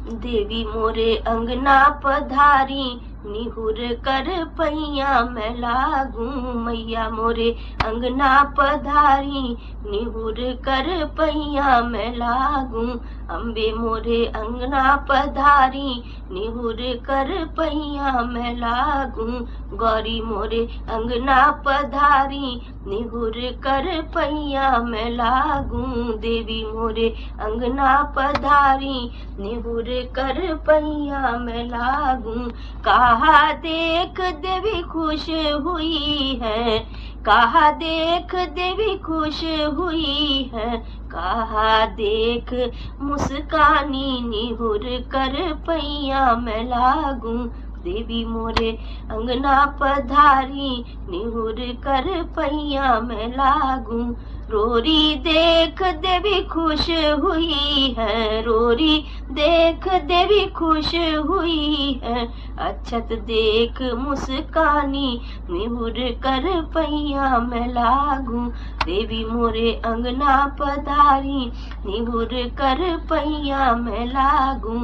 देवी मोरे अंगना पधारी, निहुर कर पैया मैं लागू। मैया मोरे अंगना पधारी, निहुर कर पैया मैं लागू। अम्बे मोरे अंगना पधारी, निहुर कर पैया मैं लागू। गौरी मोरे अंगना पधारी, निहुर कर पैया मैं लागू। देवी मोरे अंगना पधारी, निहुर कर पैया मैं लागू। कहा देख देवी खुश हुई है, कहा देख देवी खुश हुई है कहा, देख मुस्कानी निहुर कर पैया मैं लागू। देवी मोरे अंगना पधारी, निहुर कर पैया मैं लागू। रोरी देख देवी खुश हुई है, रोरी देख देवी खुश हुई है। अच्छत देख मुस्कानी निहुर कर पैया मैं लागू। देवी मोरे अंगना पधारी निहुर कर पैया मैं लागू।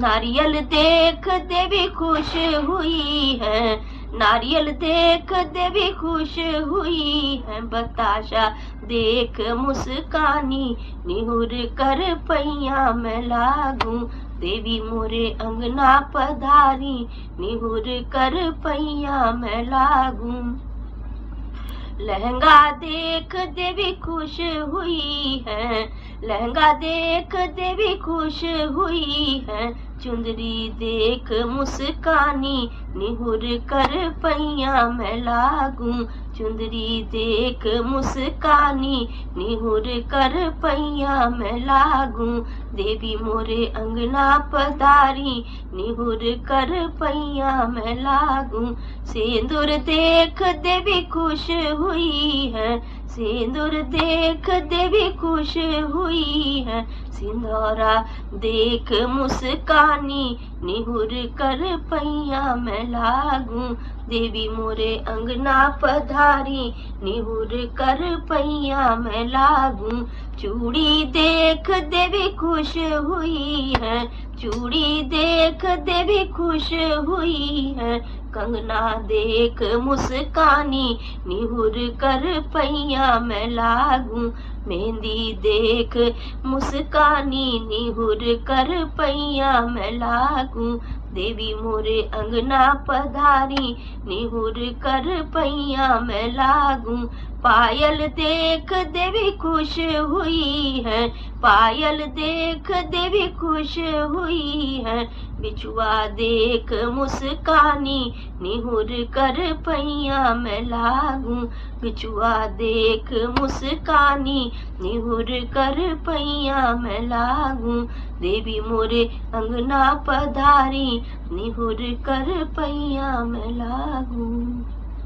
नारियल देख देवी खुश हुई है नारियल देख देवी खुश हुई है बताशा। देख मुस्कानी, निहुर कर पैया मैं लागू। देवी मोरे अंगना पधारी, निहुर कर पैया मैं लागू। लहंगा देख देवी खुश हुई है, लहंगा देख देवी खुश हुई है। चुंदरी देख मुस्कानी, निहुर कर पैया मैं लागू। चुंदरी देख मुस्कानी, निहुर कर पैया मैं लागू। देवी मोरे अंगना पधारी, निहुर कर पैया मैं लागू। सिंदूर देख देवी खुश हुई है, सिंदूर देख देवी खुश हुई है। सिंदूरा देख मुस्कानी, निहुर कर पैया मैं लागू। देवी मोरे अंगना पधारी, निहुर कर पैया मैं लागू। चूड़ी देख देवी खुश हुई है चूड़ी देख देवी खुश हुई है। कंगना देख मुस्कानी निहुर कर पैया मैं लागू। मेहंदी देख मुस्कानी निहुर कर पैया मैं लागू। देवी मोरे अंगना पधारी निहुर कर पैया मैं लागू। पायल देख देवी खुश हुई है, पायल देख देवी खुश हुई है। बिछुआ देख मुस्कानी, निहुर कर पैया मैं लागू। बिछुआ देख मुस्कानी, निहुर कर पैया मैं लागू। देवी मोरे अंगना पधारी, निहुर कर पैया मैं लागू।